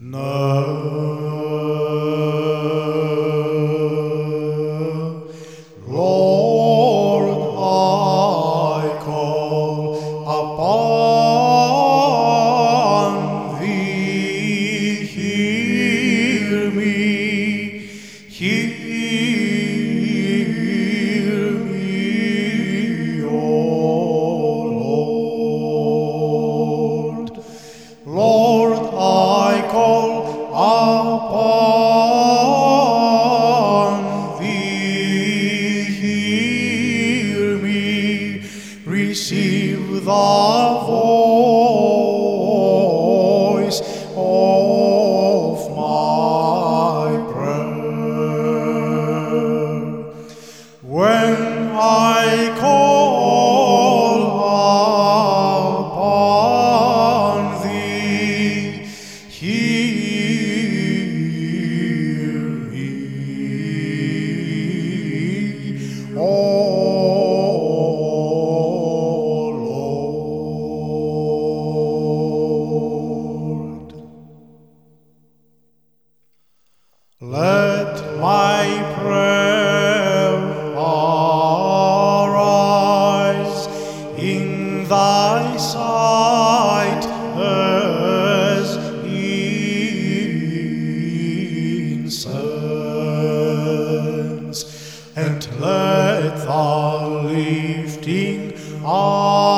No, Lord, I call upon thee. Hear me, hear receive the voice of my prayer. When I Let my prayer arise in thy sight as incense, and let the lifting up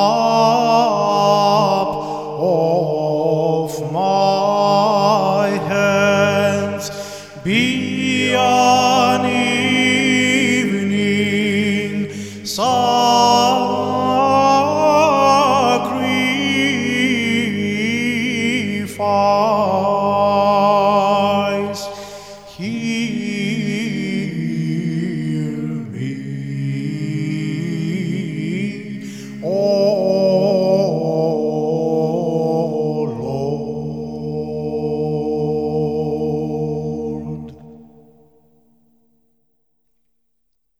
sacrifice. Hear